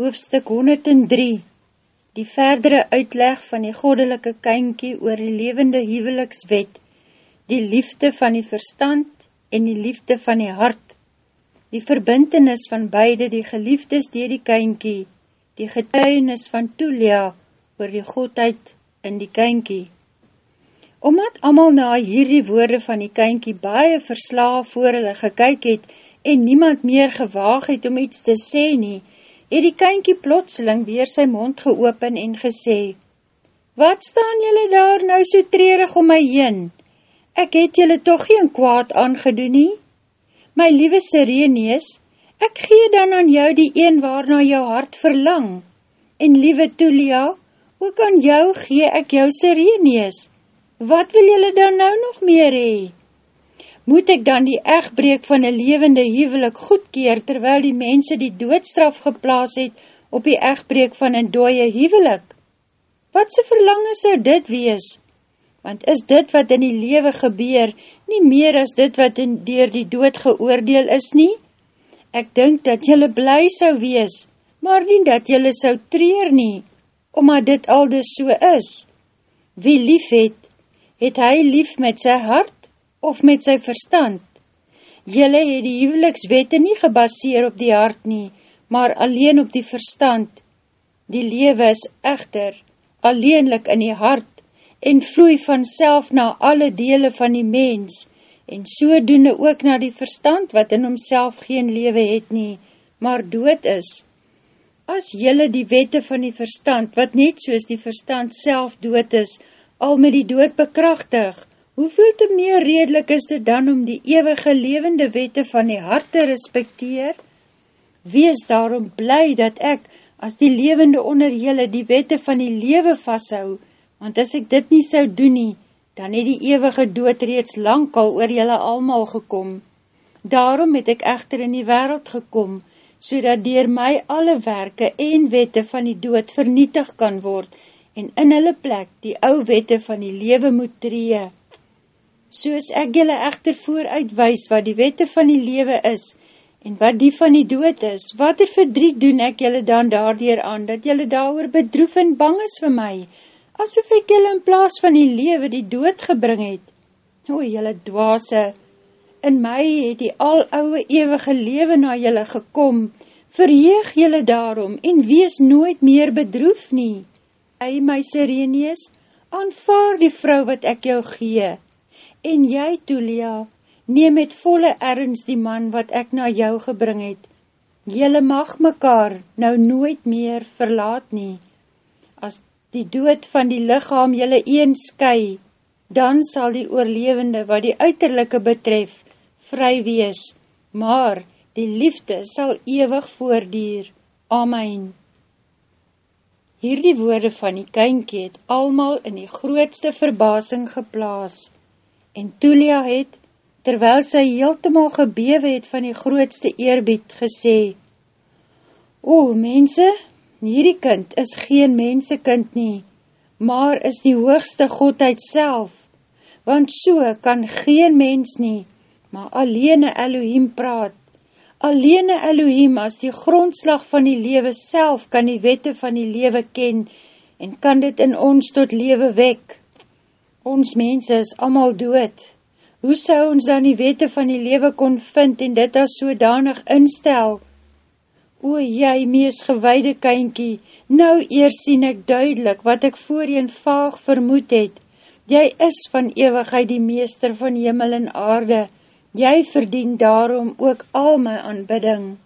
Hoofstuk 103 Die verdere uitleg van die goddelike kynkie oor die levende huwelikswet, die liefde van die verstand en die liefde van die hart, die verbintenis van beide die geliefdes dier die kynkie, die getuienis van Tulia oor die godheid in die kynkie. Omdat amal na hierdie woorde van die kynkie baie verslaaf voor hulle gekyk het en niemand meer gewaag het om iets te sê nie, het die kynkie plotseling weer sy mond geopen en gesê, Wat staan jylle daar nou so treurig om my heen? Ek het jylle toch geen kwaad aangedoen nie? My liewe Sirenees, ek gee dan aan jou die een waarna jou hart verlang. En liewe Tulia, hoe kan jou gee ek jou Sirenees? wat wil jylle dan nou nog meer hee? Moet ek dan die echtbreek van een levende huwelik goedkeer, terwyl die mense die doodstraf geplaas het op die echtbreek van een dooie huwelik? Wat sy verlange sou dit wees? Want is dit wat in die lewe gebeur, nie meer as dit wat in dier die dood geoordeel is nie? Ek dink dat jylle bly sou wees, maar nie dat jylle sou treer nie, omdat dit al dus so is. Wie lief het, het hy lief met sy hart of met sy verstand? Julle het die huwelikswette nie gebaseer op die hart nie, maar alleen op die verstand. Die lewe is echter alleenlik in die hart en vloei vanself na alle dele van die mens en sodoende ook na die verstand wat in homself geen lewe het nie, maar dood is. As jylle die wette van die verstand, wat net soos die verstand self dood is, al met die dood bekrachtig, hoeveel te meer redelik is dit dan om die ewige levende wette van die hart te respecteer? Wees daarom bly dat ek, as die levende onder jylle, die wette van die lewe vasthou, want as ek dit nie sou doen nie, dan het die ewige dood reeds lang al oor jylle almal gekom. Daarom het ek echter in die wereld gekom, so dat dier my alle werke en wette van die dood vernietig kan word, en in hulle plek die ou wette van die lewe moet tree. Soos ek julle echter vooruitwys wat die wette van die lewe is, en wat die van die dood is, wat er verdriet doen ek julle dan daardier aan, dat julle daar bedroef en bang is vir my, asof ek julle in plaas van die lewe die dood gebring het. O, julle dwase, in my het die al ouwe eeuwige lewe na julle gekom, verheeg julle daarom, en wees nooit meer bedroef nie. Hy, my Sirenees, aanvaar die vrou wat ek jou gee, en jy, Tulia, neem met volle erns die man wat ek na jou gebring het. Julle mag mekaar nou nooit meer verlaat nie. As die dood van die lichaam julle een sky, dan sal die oorlevende wat die uiterlijke betref, vry wees, maar die liefde sal ewig voordier. Amen. Hierdie woorde van die kynkie het almal in die grootste verbasing geplaas, en Tulia het, terwyl sy heeltemaal gebewe het van die grootste eerbied, gesê, O, mense, hierdie kind is geen mensekind nie, maar is die hoogste Godheid self, want so kan geen mens nie, maar alleen Elohim praat, Alleene Elohim as die grondslag van die lewe self kan die wette van die lewe ken en kan dit in ons tot lewe wek. Ons mense is amal dood. Hoe sou ons dan die wette van die lewe kon vind en dit as sodanig instel? O jy, mees gewaide kynkie, nou eers sien ek duidelik wat ek voorheen vaag vermoed het. Jy is van eeuwigheid die meester van hemel en aarde, Jy verdien daarom ook al my aanbidding.